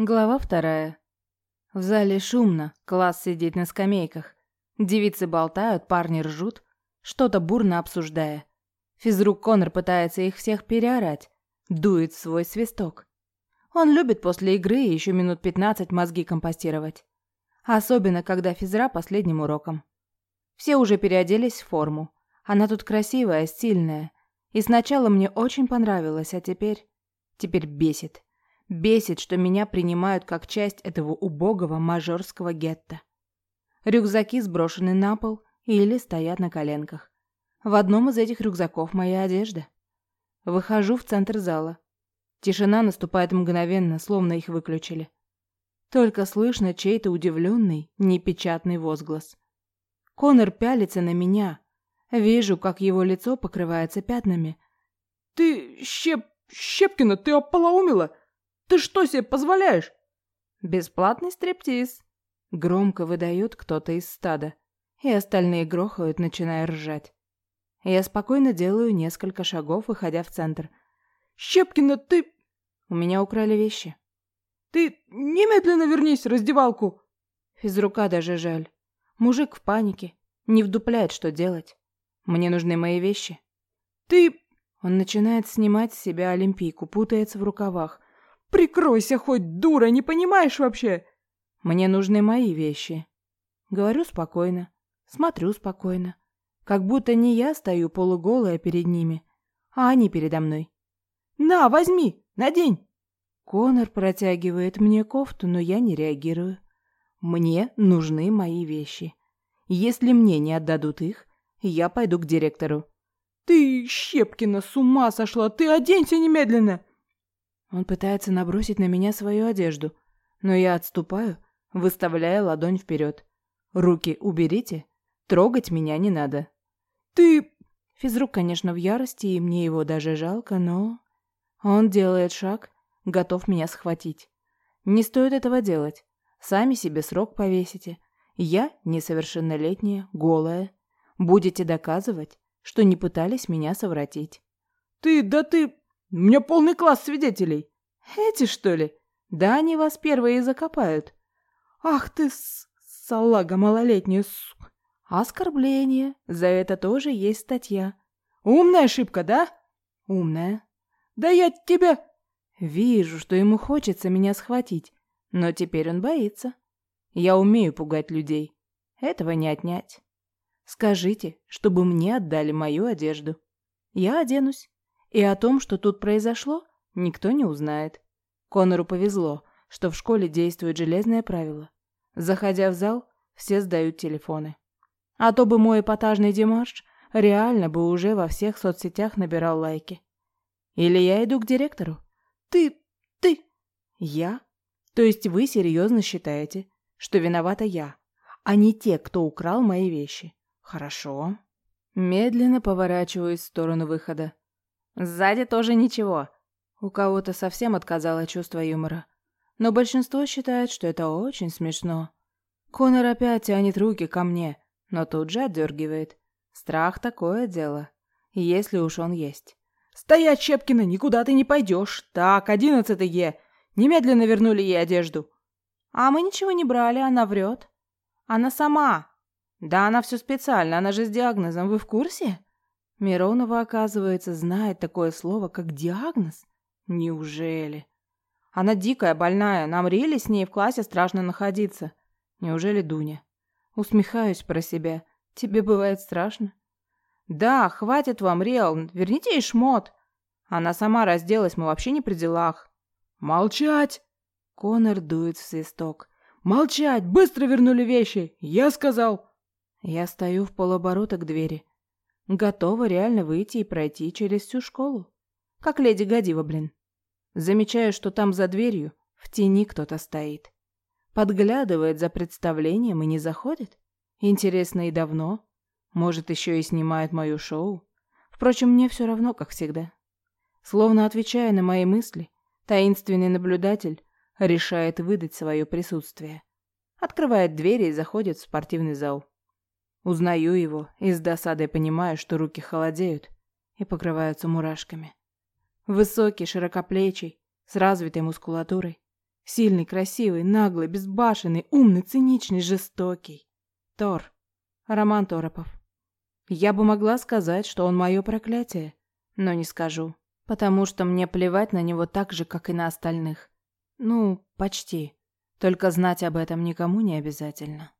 Глава вторая. В зале шумно, класс сидит на скамейках. Девицы болтают, парни ржут, что-то бурно обсуждая. Физрук Конор пытается их всех переорать, дует свой свисток. Он любит после игры еще минут пятнадцать мозги компостировать. Особенно, когда физра последним уроком. Все уже переоделись в форму. Она тут красивая, стильная. И сначала мне очень понравилось, а теперь... Теперь бесит. Бесит, что меня принимают как часть этого убогого мажорского гетто. Рюкзаки сброшены на пол или стоят на коленках. В одном из этих рюкзаков моя одежда. Выхожу в центр зала. Тишина наступает мгновенно, словно их выключили. Только слышно чей-то удивленный, непечатный возглас. Конор пялится на меня. Вижу, как его лицо покрывается пятнами. «Ты, Щеп... Щепкина, ты ополоумила? Ты что себе позволяешь? Бесплатный стриптиз. Громко выдает кто-то из стада. И остальные грохают, начиная ржать. Я спокойно делаю несколько шагов, выходя в центр. Щепкина, ты... У меня украли вещи. Ты немедленно вернись в раздевалку. Физрука даже жаль. Мужик в панике. Не вдупляет, что делать. Мне нужны мои вещи. Ты... Он начинает снимать с себя олимпийку, путается в рукавах. Прикройся хоть, дура, не понимаешь вообще? Мне нужны мои вещи. Говорю спокойно, смотрю спокойно. Как будто не я стою полуголая перед ними, а они передо мной. На, возьми, надень. Конор протягивает мне кофту, но я не реагирую. Мне нужны мои вещи. Если мне не отдадут их, я пойду к директору. Ты, Щепкина, с ума сошла! Ты оденься немедленно! Он пытается набросить на меня свою одежду, но я отступаю, выставляя ладонь вперед. Руки уберите, трогать меня не надо. Ты... Физрук, конечно, в ярости, и мне его даже жалко, но... Он делает шаг, готов меня схватить. Не стоит этого делать. Сами себе срок повесите. Я несовершеннолетняя, голая. Будете доказывать, что не пытались меня совратить. Ты, да ты... У меня полный класс свидетелей. Эти, что ли? Да они вас первые и закопают. Ах ты, салага малолетняя, су... Оскорбление. За это тоже есть статья. Умная ошибка, да? Умная. Да я тебя... Вижу, что ему хочется меня схватить, но теперь он боится. Я умею пугать людей. Этого не отнять. Скажите, чтобы мне отдали мою одежду. Я оденусь. И о том, что тут произошло, никто не узнает. Конору повезло, что в школе действует железное правило. Заходя в зал, все сдают телефоны. А то бы мой эпатажный демарш реально бы уже во всех соцсетях набирал лайки. Или я иду к директору. Ты... ты... Я? То есть вы серьезно считаете, что виновата я, а не те, кто украл мои вещи? Хорошо. Медленно поворачиваюсь в сторону выхода. Сзади тоже ничего. У кого-то совсем отказало чувство юмора. Но большинство считает, что это очень смешно. Конор опять тянет руки ко мне, но тут же отдергивает. Страх такое дело, если уж он есть. «Стоять, Щепкина, никуда ты не пойдешь. Так, одиннадцатый Е. Немедленно вернули ей одежду». «А мы ничего не брали, она врет». «Она сама». «Да она все специально, она же с диагнозом, вы в курсе?» Миронова, оказывается, знает такое слово, как диагноз? Неужели? Она дикая, больная, нам Риле с ней в классе страшно находиться. Неужели Дуня? Усмехаюсь про себя. Тебе бывает страшно? Да, хватит вам, Риал, верните ей шмот. Она сама разделась, мы вообще не при делах. Молчать! Конор дует в свисток. Молчать! Быстро вернули вещи! Я сказал! Я стою в полоборота к двери. Готова реально выйти и пройти через всю школу. Как леди Гадива, блин. Замечаю, что там за дверью в тени кто-то стоит. Подглядывает за представлением и не заходит. Интересно и давно. Может, еще и снимает мое шоу. Впрочем, мне все равно, как всегда. Словно отвечая на мои мысли, таинственный наблюдатель решает выдать свое присутствие. Открывает двери и заходит в спортивный зал. Узнаю его и с досадой понимаю, что руки холодеют и покрываются мурашками. Высокий, широкоплечий, с развитой мускулатурой. Сильный, красивый, наглый, безбашенный, умный, циничный, жестокий. Тор. Роман Торопов. Я бы могла сказать, что он мое проклятие, но не скажу, потому что мне плевать на него так же, как и на остальных. Ну, почти. Только знать об этом никому не обязательно.